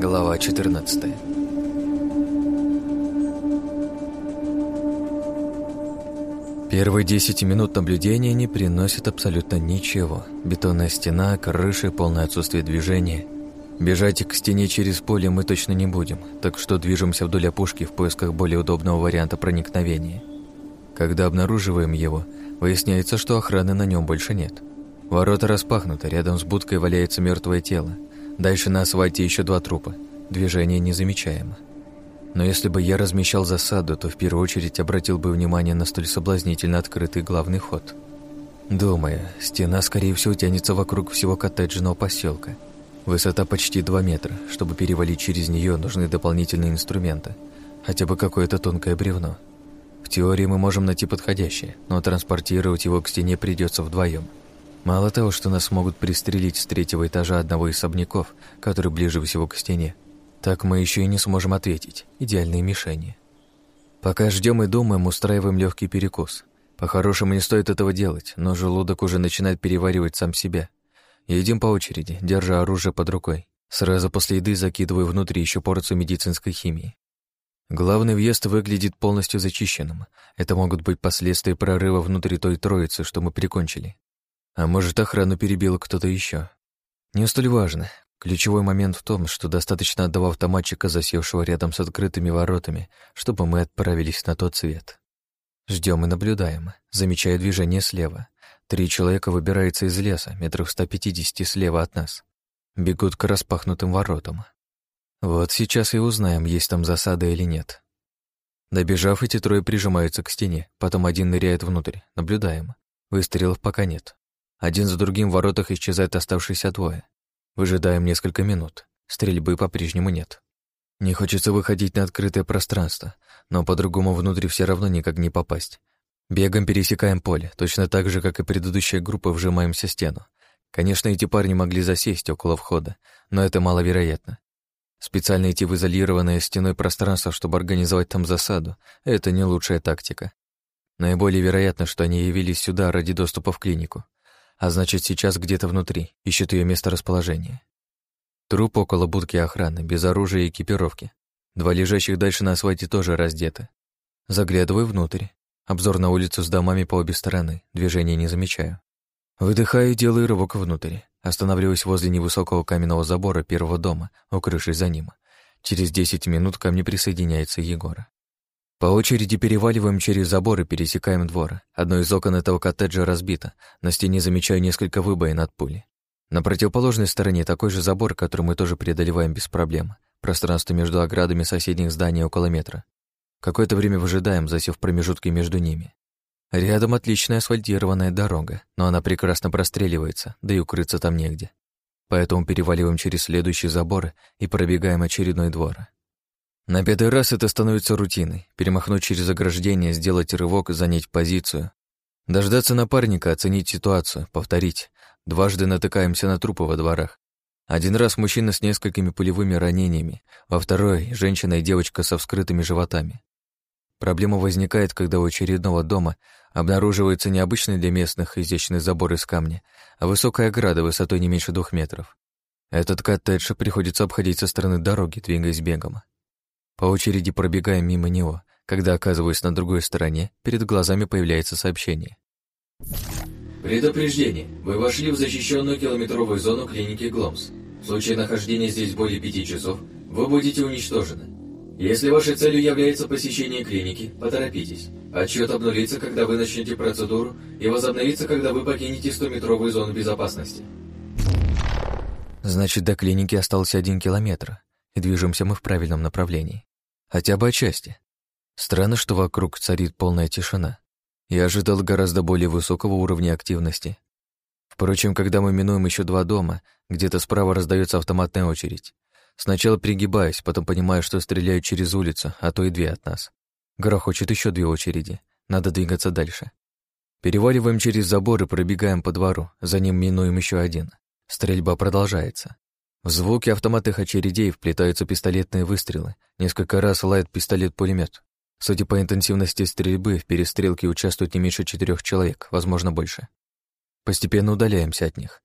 Глава 14 Первые 10 минут наблюдения не приносят абсолютно ничего. Бетонная стена, крыши, полное отсутствие движения. Бежать к стене через поле мы точно не будем, так что движемся вдоль опушки в поисках более удобного варианта проникновения. Когда обнаруживаем его, выясняется, что охраны на нем больше нет. Ворота распахнуты, рядом с будкой валяется мертвое тело. Дальше на асфальте еще два трупа. Движение незамечаемо. Но если бы я размещал засаду, то в первую очередь обратил бы внимание на столь соблазнительно открытый главный ход. Думаю, стена, скорее всего, тянется вокруг всего коттеджного поселка. Высота почти 2 метра. Чтобы перевалить через нее, нужны дополнительные инструменты. Хотя бы какое-то тонкое бревно. В теории мы можем найти подходящее, но транспортировать его к стене придется вдвоем. Мало того, что нас могут пристрелить с третьего этажа одного из особняков, который ближе всего к стене, так мы еще и не сможем ответить. Идеальные мишени. Пока ждем и думаем, устраиваем легкий перекус. По-хорошему не стоит этого делать, но желудок уже начинает переваривать сам себя. Едим по очереди, держа оружие под рукой. Сразу после еды закидываю внутрь еще порцию медицинской химии. Главный въезд выглядит полностью зачищенным. Это могут быть последствия прорыва внутри той троицы, что мы прикончили. А может, охрану перебил кто-то еще. Не столь важно. Ключевой момент в том, что достаточно одного автоматчика, засевшего рядом с открытыми воротами, чтобы мы отправились на тот свет. Ждем и наблюдаем, замечая движение слева. Три человека выбираются из леса, метров 150 слева от нас. Бегут к распахнутым воротам. Вот сейчас и узнаем, есть там засада или нет. Добежав, эти трое прижимаются к стене, потом один ныряет внутрь. Наблюдаем. Выстрелов пока нет. Один за другим в воротах исчезают оставшиеся двое. Выжидаем несколько минут. Стрельбы по-прежнему нет. Не хочется выходить на открытое пространство, но по-другому внутрь все равно никак не попасть. Бегом пересекаем поле, точно так же, как и предыдущая группа, вжимаемся в стену. Конечно, эти парни могли засесть около входа, но это маловероятно. Специально идти в изолированное стеной пространство, чтобы организовать там засаду, это не лучшая тактика. Наиболее вероятно, что они явились сюда ради доступа в клинику а значит, сейчас где-то внутри, ищет ее место расположения. Труп около будки охраны, без оружия и экипировки. Два лежащих дальше на асфальте тоже раздеты. Заглядываю внутрь. Обзор на улицу с домами по обе стороны, движения не замечаю. Выдыхаю и делаю рывок внутрь. Останавливаюсь возле невысокого каменного забора первого дома, укрывшись за ним. Через десять минут ко мне присоединяется Егора. По очереди переваливаем через забор и пересекаем двор. Одно из окон этого коттеджа разбито. На стене замечаю несколько выбоин от пули. На противоположной стороне такой же забор, который мы тоже преодолеваем без проблем. Пространство между оградами соседних зданий около метра. Какое-то время выжидаем, засев промежутки между ними. Рядом отличная асфальтированная дорога, но она прекрасно простреливается, да и укрыться там негде. Поэтому переваливаем через следующий забор и пробегаем очередной двор. На пятый раз это становится рутиной. Перемахнуть через ограждение, сделать рывок, занять позицию. Дождаться напарника, оценить ситуацию, повторить. Дважды натыкаемся на трупы во дворах. Один раз мужчина с несколькими пулевыми ранениями, во второй — женщина и девочка со вскрытыми животами. Проблема возникает, когда у очередного дома обнаруживается необычный для местных изящный забор из камня, а высокая ограда высотой не меньше двух метров. Этот коттедж приходится обходить со стороны дороги, двигаясь бегом. По очереди пробегаем мимо него. Когда оказываюсь на другой стороне, перед глазами появляется сообщение. Предупреждение. Вы вошли в защищенную километровую зону клиники Гломс. В случае нахождения здесь более пяти часов, вы будете уничтожены. Если вашей целью является посещение клиники, поторопитесь. Отчет обнулится, когда вы начнете процедуру, и возобновится, когда вы покинете 100-метровую зону безопасности. Значит, до клиники остался один километр, и движемся мы в правильном направлении. Хотя бы отчасти. Странно, что вокруг царит полная тишина. Я ожидал гораздо более высокого уровня активности. Впрочем, когда мы минуем еще два дома, где-то справа раздается автоматная очередь. Сначала пригибаюсь, потом понимаю, что стреляют через улицу, а то и две от нас. Грохочет еще две очереди. Надо двигаться дальше. Переваливаем через забор и пробегаем по двору, за ним минуем еще один. Стрельба продолжается. В звуки автоматных очередей вплетаются пистолетные выстрелы. Несколько раз лает пистолет-пулемет. Судя по интенсивности стрельбы, в перестрелке участвует не меньше четырех человек, возможно, больше. Постепенно удаляемся от них.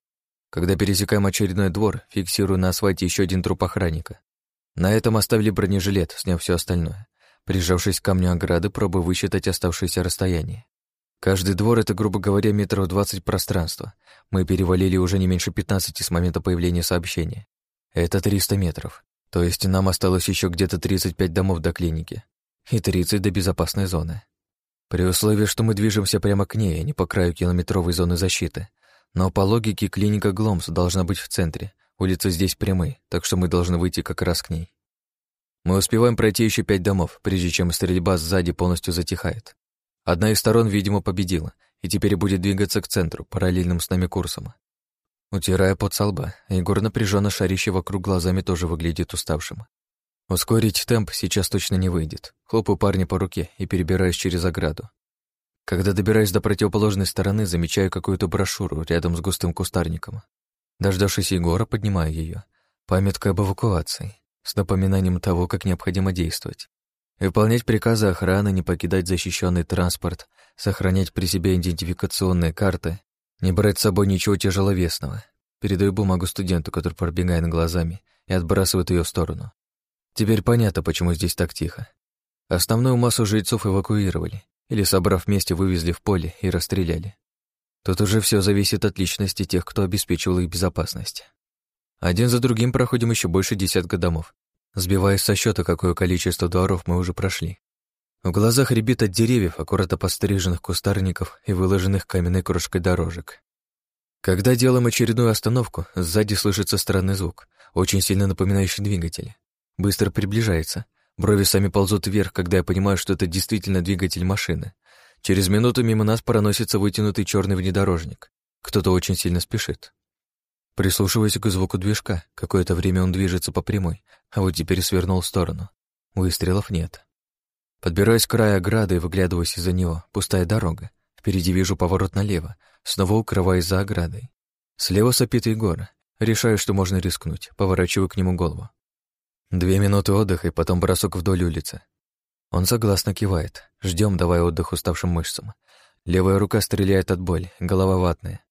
Когда пересекаем очередной двор, фиксирую на асфальте еще один труп охранника. На этом оставили бронежилет, сняв все остальное. Прижавшись к камню ограды, пробую высчитать оставшееся расстояние. Каждый двор — это, грубо говоря, метров двадцать пространства. Мы перевалили уже не меньше пятнадцати с момента появления сообщения. Это триста метров. То есть нам осталось еще где-то тридцать пять домов до клиники. И тридцать до безопасной зоны. При условии, что мы движемся прямо к ней, а не по краю километровой зоны защиты. Но по логике клиника Гломс должна быть в центре. Улицы здесь прямые, так что мы должны выйти как раз к ней. Мы успеваем пройти еще пять домов, прежде чем стрельба сзади полностью затихает. Одна из сторон, видимо, победила, и теперь будет двигаться к центру, параллельным с нами курсом. Утирая под со лба, Егор напряженно шарящий вокруг глазами тоже выглядит уставшим. Ускорить темп сейчас точно не выйдет. Хлопаю парня по руке и перебираюсь через ограду. Когда добираюсь до противоположной стороны, замечаю какую-то брошюру рядом с густым кустарником. Дождавшись Егора, поднимаю ее. Памятка об эвакуации с напоминанием того, как необходимо действовать. Выполнять приказы охраны, не покидать защищенный транспорт, сохранять при себе идентификационные карты, не брать с собой ничего тяжеловесного. Передаю бумагу студенту, который пробегает глазами, и отбрасывает ее в сторону. Теперь понятно, почему здесь так тихо. Основную массу жильцов эвакуировали, или, собрав вместе, вывезли в поле и расстреляли. Тут уже все зависит от личности тех, кто обеспечивал их безопасность. Один за другим проходим еще больше десятка домов, сбиваясь со счета, какое количество дворов мы уже прошли. В глазах рябит от деревьев, аккуратно постриженных кустарников и выложенных каменной крошкой дорожек. Когда делаем очередную остановку, сзади слышится странный звук, очень сильно напоминающий двигатель. Быстро приближается. Брови сами ползут вверх, когда я понимаю, что это действительно двигатель машины. Через минуту мимо нас проносится вытянутый черный внедорожник. Кто-то очень сильно спешит. Прислушиваясь к звуку движка, какое-то время он движется по прямой, а вот теперь свернул в сторону. Выстрелов нет. Подбираюсь к краю ограды и выглядываюсь из-за него. Пустая дорога. Впереди вижу поворот налево, снова укрываясь за оградой. Слева сопит Егор. Решаю, что можно рискнуть. Поворачиваю к нему голову. Две минуты отдыха и потом бросок вдоль улицы. Он согласно кивает. Ждем, давая отдых уставшим мышцам. Левая рука стреляет от боли, голова ватная.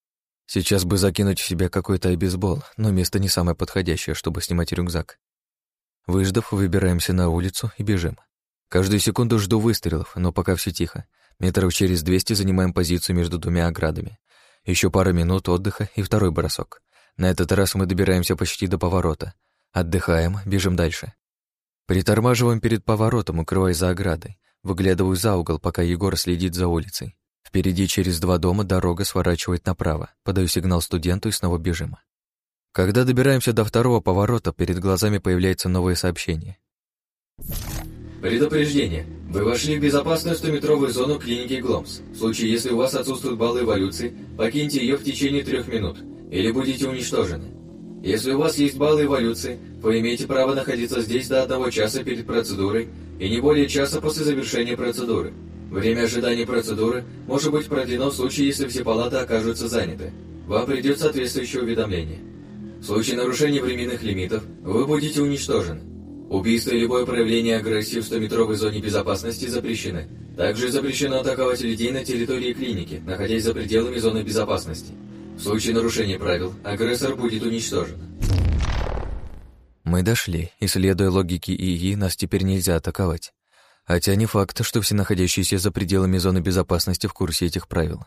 Сейчас бы закинуть в себя какой-то обезбол, но место не самое подходящее, чтобы снимать рюкзак. Выждав, выбираемся на улицу и бежим. Каждую секунду жду выстрелов, но пока все тихо. Метров через двести занимаем позицию между двумя оградами. Еще пару минут отдыха и второй бросок. На этот раз мы добираемся почти до поворота. Отдыхаем, бежим дальше. Притормаживаем перед поворотом, укрываясь за оградой. Выглядываю за угол, пока Егор следит за улицей. Впереди через два дома дорога сворачивает направо. Подаю сигнал студенту и снова бежим. Когда добираемся до второго поворота, перед глазами появляется новое сообщение. Предупреждение. Вы вошли в безопасную 100-метровую зону клиники Гломс. В случае, если у вас отсутствуют баллы эволюции, покиньте ее в течение трех минут, или будете уничтожены. Если у вас есть баллы эволюции, вы имеете право находиться здесь до одного часа перед процедурой и не более часа после завершения процедуры. Время ожидания процедуры может быть продлено в случае, если все палаты окажутся заняты. Вам придет соответствующее уведомление. В случае нарушения временных лимитов вы будете уничтожены. Убийство и любое проявление агрессии в 100-метровой зоне безопасности запрещены. Также запрещено атаковать людей на территории клиники, находясь за пределами зоны безопасности. В случае нарушения правил, агрессор будет уничтожен. Мы дошли, и следуя логике ИИ, нас теперь нельзя атаковать. Хотя не факт, что все находящиеся за пределами зоны безопасности в курсе этих правил.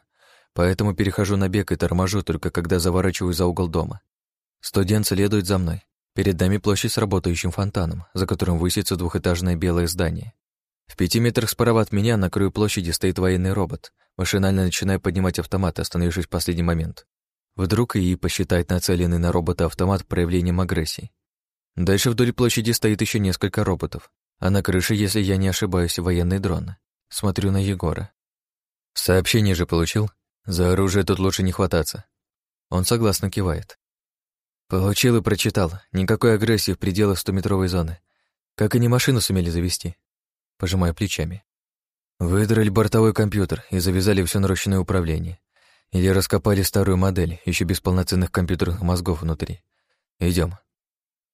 Поэтому перехожу на бег и торможу только когда заворачиваю за угол дома. Студент следует за мной. Перед нами площадь с работающим фонтаном, за которым высится двухэтажное белое здание. В пяти метрах справа от меня на краю площади стоит военный робот. Машинально начинаю поднимать автомат, остановившись в последний момент. Вдруг ИИ посчитает нацеленный на робота автомат проявлением агрессии. Дальше вдоль площади стоит еще несколько роботов, а на крыше, если я не ошибаюсь, военный дрон. Смотрю на Егора. Сообщение же получил. За оружие тут лучше не хвататься. Он согласно кивает. Получил и прочитал. Никакой агрессии в пределах стометровой зоны. Как они машину сумели завести? Пожимаю плечами. Выдрали бортовой компьютер и завязали все наручное управление. Или раскопали старую модель, еще без полноценных компьютерных мозгов внутри. Идем.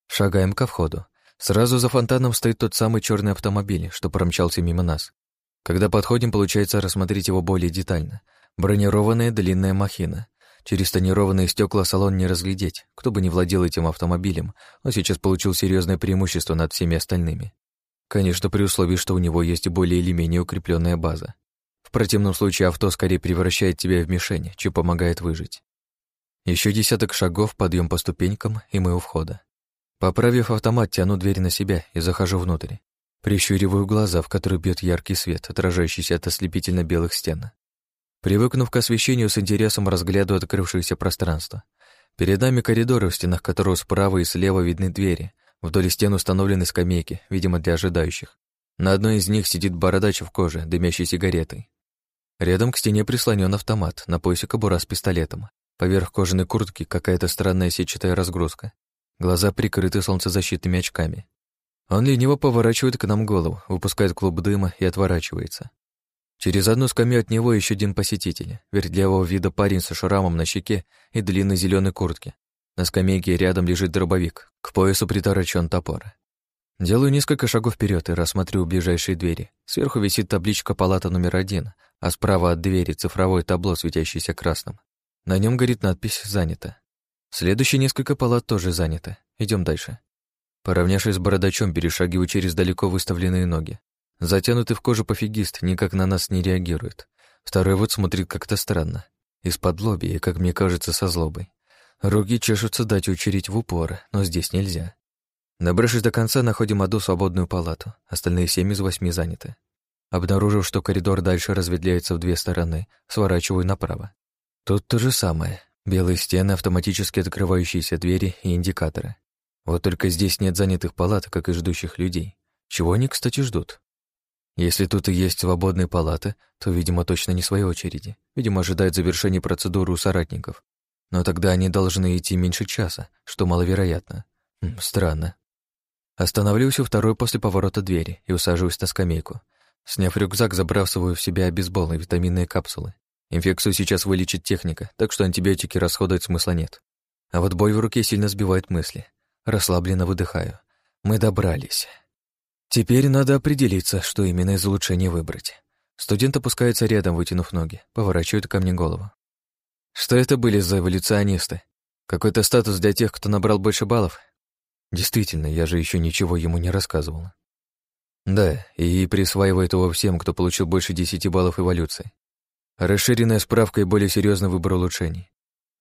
Шагаем ко входу. Сразу за фонтаном стоит тот самый черный автомобиль, что промчался мимо нас. Когда подходим, получается рассмотреть его более детально. Бронированная длинная махина. Через тонированные стекла салон не разглядеть. Кто бы ни владел этим автомобилем, он сейчас получил серьезное преимущество над всеми остальными. Конечно, при условии, что у него есть более или менее укрепленная база. В противном случае авто скорее превращает тебя в мишень, чем помогает выжить. Еще десяток шагов, подъем по ступенькам, и мы у входа. Поправив автомат, тяну дверь на себя и захожу внутрь. Прищуриваю глаза, в которые бьет яркий свет, отражающийся от ослепительно-белых стен. Привыкнув к освещению, с интересом разглядываю открывшееся пространство. Перед нами коридоры, в стенах которого справа и слева видны двери. Вдоль стен установлены скамейки, видимо, для ожидающих. На одной из них сидит бородач в коже, дымящий сигаретой. Рядом к стене прислонен автомат, на поясе кобура с пистолетом. Поверх кожаной куртки какая-то странная сетчатая разгрузка. Глаза прикрыты солнцезащитными очками. Он лениво поворачивает к нам голову, выпускает клуб дыма и отворачивается. Через одну скамью от него еще один посетитель, вертлявого вида парень со шрамом на щеке и длинной зеленой куртке. На скамейке рядом лежит дробовик, к поясу приторочен топор. Делаю несколько шагов вперед и рассматриваю ближайшие двери. Сверху висит табличка «Палата номер один», а справа от двери цифровое табло, светящееся красным. На нем горит надпись «Занято». Следующие несколько палат тоже заняты. Идем дальше. Поравнявшись с бородачом, перешагиваю через далеко выставленные ноги. Затянутый в кожу пофигист никак на нас не реагирует. Второй вот смотрит как-то странно. Из-под лоби и, как мне кажется, со злобой. Руки чешутся дать учерить в упор, но здесь нельзя. Набравшись до конца, находим одну свободную палату. Остальные семь из восьми заняты. Обнаружив, что коридор дальше разветвляется в две стороны, сворачиваю направо. Тут то же самое. Белые стены, автоматически открывающиеся двери и индикаторы. Вот только здесь нет занятых палат, как и ждущих людей. Чего они, кстати, ждут? Если тут и есть свободные палаты, то, видимо, точно не своей очереди. Видимо, ожидают завершения процедуры у соратников. Но тогда они должны идти меньше часа, что маловероятно. Странно. Останавливаюсь у второй после поворота двери и усаживаюсь на скамейку. Сняв рюкзак, забрасываю в себя обезбол и витаминные капсулы. Инфекцию сейчас вылечит техника, так что антибиотики расходовать смысла нет. А вот боль в руке сильно сбивает мысли. Расслабленно выдыхаю. Мы добрались. Теперь надо определиться, что именно из улучшений выбрать. Студент опускается рядом, вытянув ноги, поворачивает ко мне голову. Что это были за эволюционисты? Какой-то статус для тех, кто набрал больше баллов? Действительно, я же еще ничего ему не рассказывала. Да, и присваивает его всем, кто получил больше десяти баллов эволюции. Расширенная справка и более серьезный выбор улучшений.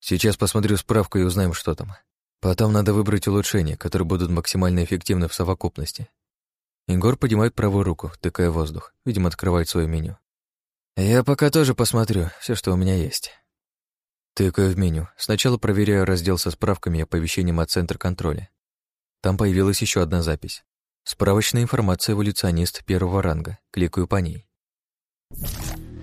Сейчас посмотрю справку и узнаем, что там. Потом надо выбрать улучшения, которые будут максимально эффективны в совокупности. Егор поднимает правую руку, тыкая воздух. Видимо, открывает свое меню. Я пока тоже посмотрю все, что у меня есть. Тыкаю в меню. Сначала проверяю раздел со справками и оповещением от центра контроля. Там появилась еще одна запись. Справочная информация эволюционист первого ранга. Кликаю по ней.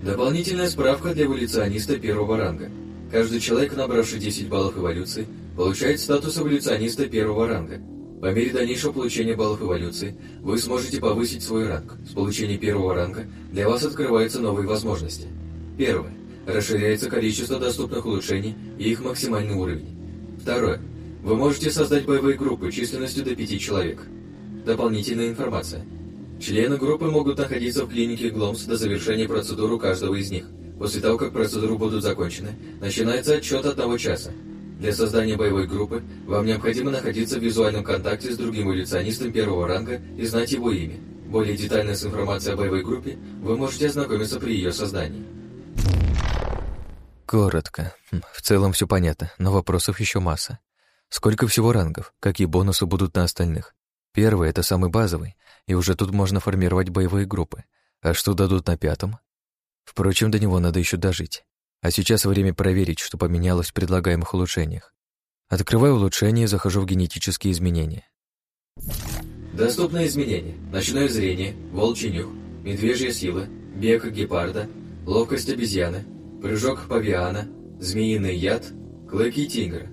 Дополнительная справка для эволюциониста первого ранга. Каждый человек, набравший 10 баллов эволюции, получает статус эволюциониста первого ранга. По мере дальнейшего получения баллов эволюции вы сможете повысить свой ранг. С получением первого ранга для вас открываются новые возможности. Первое. Расширяется количество доступных улучшений и их максимальный уровень. Второе. Вы можете создать боевые группы численностью до 5 человек. Дополнительная информация. Члены группы могут находиться в клинике Гломс до завершения процедуры каждого из них – После того, как процедуры будут закончены, начинается отчет одного часа. Для создания боевой группы вам необходимо находиться в визуальном контакте с другим эволюционистом первого ранга и знать его имя. Более детально с информацией о боевой группе вы можете ознакомиться при ее создании. Коротко. Хм, в целом все понятно, но вопросов еще масса. Сколько всего рангов? Какие бонусы будут на остальных? Первый — это самый базовый, и уже тут можно формировать боевые группы. А что дадут на пятом? Впрочем, до него надо еще дожить. А сейчас время проверить, что поменялось в предлагаемых улучшениях. Открываю улучшение и захожу в генетические изменения. Доступные изменения. Ночное зрение, волчий нюх, медвежья сила, бег гепарда, ловкость обезьяны, прыжок павиана, змеиный яд, клыки тигра.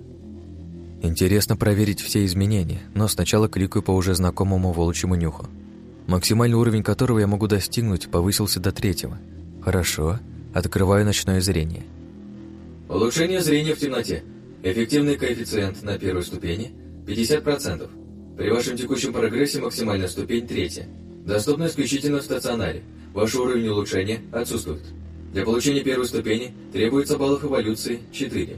Интересно проверить все изменения, но сначала кликаю по уже знакомому волчьему нюху, максимальный уровень которого я могу достигнуть повысился до третьего – Хорошо. Открываю ночное зрение. Улучшение зрения в темноте. Эффективный коэффициент на первой ступени 50%. При вашем текущем прогрессе максимальная ступень третья. Доступна исключительно в стационаре. Ваш уровень улучшения отсутствует. Для получения первой ступени требуется баллов эволюции 4.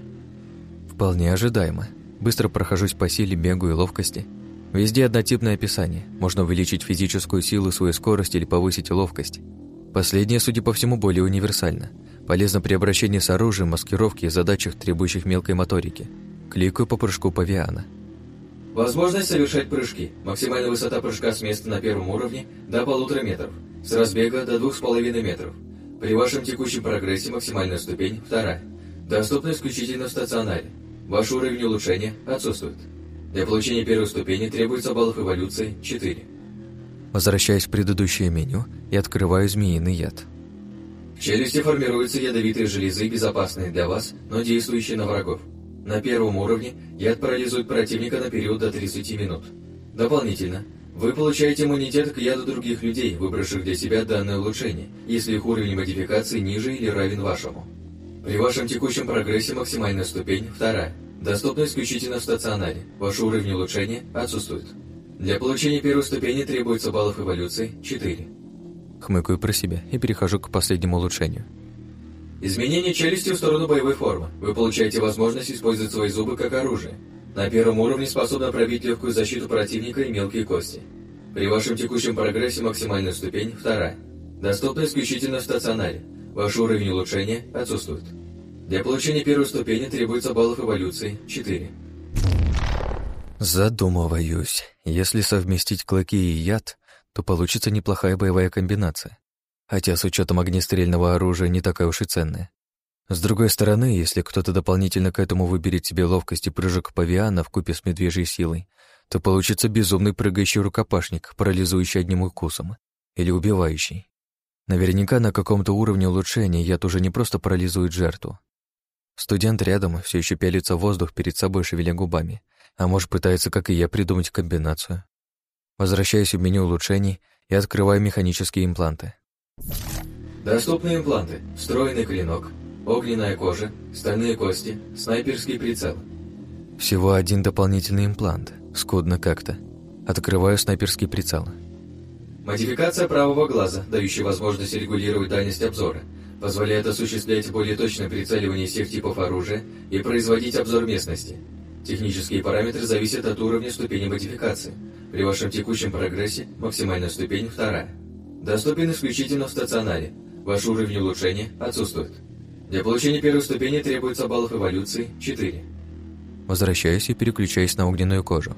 Вполне ожидаемо. Быстро прохожусь по силе, бегу и ловкости. Везде однотипное описание. Можно увеличить физическую силу, свою скорость или повысить ловкость. Последнее, судя по всему, более универсально. Полезно при обращении с оружием, маскировке и задачах, требующих мелкой моторики. Кликаю по прыжку павиана. Возможность совершать прыжки. Максимальная высота прыжка с места на первом уровне до полутора метров. С разбега до двух с половиной метров. При вашем текущем прогрессе максимальная ступень вторая. Доступна исключительно в стационаре. Ваш уровень улучшения отсутствует. Для получения первой ступени требуется баллов эволюции 4. Возвращаясь в предыдущее меню и открываю змеиный яд. В челюсти формируются ядовитые железы, безопасные для вас, но действующие на врагов. На первом уровне яд парализует противника на период до 30 минут. Дополнительно, вы получаете иммунитет к яду других людей, выбравших для себя данное улучшение, если их уровень модификации ниже или равен вашему. При вашем текущем прогрессе максимальная ступень – вторая. Доступна исключительно в стационаре. Ваш уровень улучшения отсутствует. Для получения первой ступени требуется баллов эволюции – 4. Хмыкаю про себя и перехожу к последнему улучшению – Изменение челюсти в сторону боевой формы. Вы получаете возможность использовать свои зубы как оружие. На первом уровне способна пробить легкую защиту противника и мелкие кости. При вашем текущем прогрессе максимальная ступень – вторая. Доступна исключительно в стационаре. Ваш уровень улучшения отсутствует. Для получения первой ступени требуется баллов эволюции – 4. Задумываюсь. Если совместить клыки и яд, то получится неплохая боевая комбинация хотя с учетом огнестрельного оружия не такая уж и ценная. С другой стороны, если кто-то дополнительно к этому выберет себе ловкость и прыжок павиана в купе с медвежьей силой, то получится безумный прыгающий рукопашник, парализующий одним укусом, или убивающий. Наверняка на каком-то уровне улучшения яд уже не просто парализует жертву. Студент рядом все еще пялится в воздух перед собой, шевеля губами, а может пытается, как и я, придумать комбинацию. Возвращаюсь в меню улучшений и открываю механические импланты. Доступны импланты, встроенный клинок, огненная кожа, стальные кости, снайперский прицел. Всего один дополнительный имплант. Скудно как-то. Открываю снайперский прицел. Модификация правого глаза, дающая возможность регулировать дальность обзора, позволяет осуществлять более точное прицеливание всех типов оружия и производить обзор местности. Технические параметры зависят от уровня ступени модификации. При вашем текущем прогрессе максимальная ступень вторая. Доступен исключительно в стационаре. Ваш уровень улучшения отсутствует. Для получения первой ступени требуется баллов эволюции 4. Возвращаюсь и переключаюсь на огненную кожу.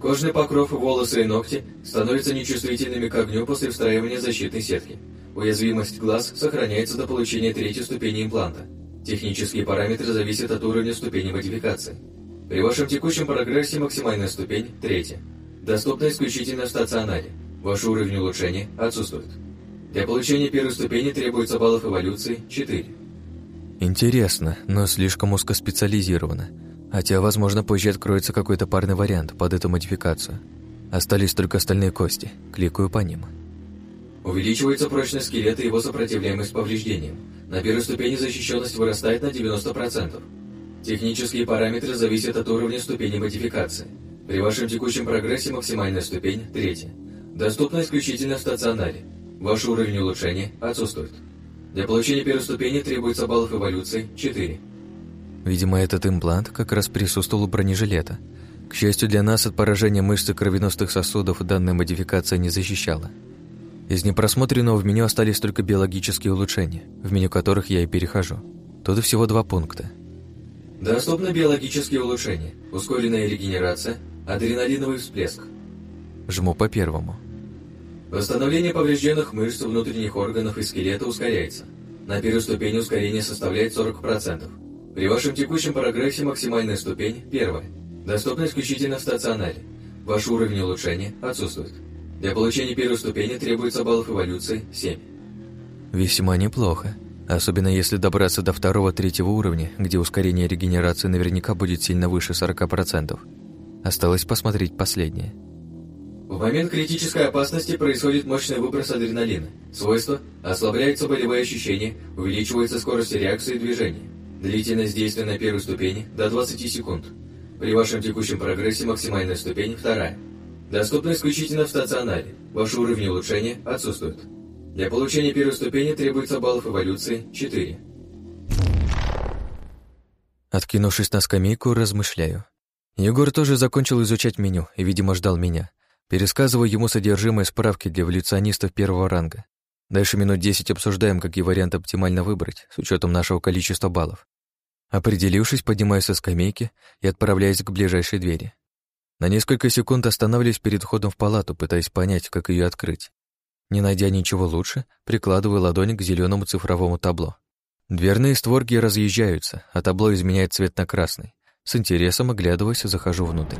Кожный покров, волосы и ногти становятся нечувствительными к огню после встраивания защитной сетки. Уязвимость глаз сохраняется до получения третьей ступени импланта. Технические параметры зависят от уровня ступени модификации. При вашем текущем прогрессе максимальная ступень – третья. Доступна исключительно в стационаре. Ваш уровень улучшения отсутствует. Для получения первой ступени требуется баллов эволюции 4. Интересно, но слишком узкоспециализировано. Хотя, возможно, позже откроется какой-то парный вариант под эту модификацию. Остались только остальные кости. Кликаю по ним. Увеличивается прочность скелета и его сопротивляемость повреждениям. На первой ступени защищенность вырастает на 90%. Технические параметры зависят от уровня ступени модификации. При вашем текущем прогрессе максимальная ступень – третья. Доступна исключительно в стационаре. Ваш уровень улучшения отсутствует. Для получения первой ступени требуется баллов эволюции 4. Видимо, этот имплант как раз присутствовал у бронежилета. К счастью для нас, от поражения мышц и кровеносных сосудов данная модификация не защищала. Из непросмотренного в меню остались только биологические улучшения, в меню которых я и перехожу. Тут всего два пункта. Доступны биологические улучшения, ускоренная регенерация, адреналиновый всплеск. Жму по первому. Восстановление поврежденных мышц, внутренних органов и скелета ускоряется. На первой ступени ускорение составляет 40%. При вашем текущем прогрессе максимальная ступень – первая. Доступна исключительно в стационаре. Ваш уровень улучшения отсутствует. Для получения первой ступени требуется баллов эволюции 7. Весьма неплохо. Особенно если добраться до второго-третьего уровня, где ускорение регенерации наверняка будет сильно выше 40%. Осталось посмотреть последнее – в момент критической опасности происходит мощный выброс адреналина. Свойство – ослабляются болевые ощущения, увеличивается скорость реакции и движения. Длительность действия на первой ступени – до 20 секунд. При вашем текущем прогрессе максимальная ступень – вторая. Доступна исключительно в стационаре. Ваш уровень улучшения отсутствует. Для получения первой ступени требуется баллов эволюции – 4. Откинувшись на скамейку, размышляю. Егор тоже закончил изучать меню и, видимо, ждал меня. Пересказываю ему содержимое справки для эволюционистов первого ранга. Дальше минут десять обсуждаем, какие варианты оптимально выбрать, с учетом нашего количества баллов. Определившись, поднимаюсь со скамейки и отправляюсь к ближайшей двери. На несколько секунд останавливаюсь перед входом в палату, пытаясь понять, как ее открыть. Не найдя ничего лучше, прикладываю ладонь к зеленому цифровому табло. Дверные створки разъезжаются, а табло изменяет цвет на красный. С интересом оглядываясь, захожу внутрь.